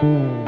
Ooh.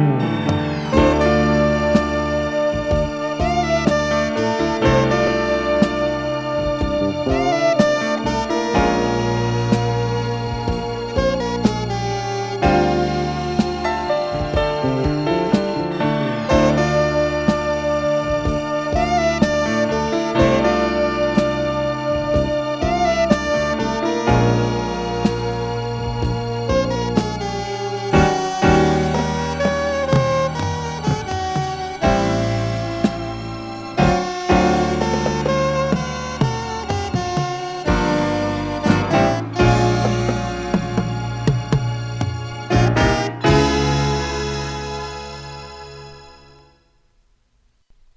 Mm-hmm.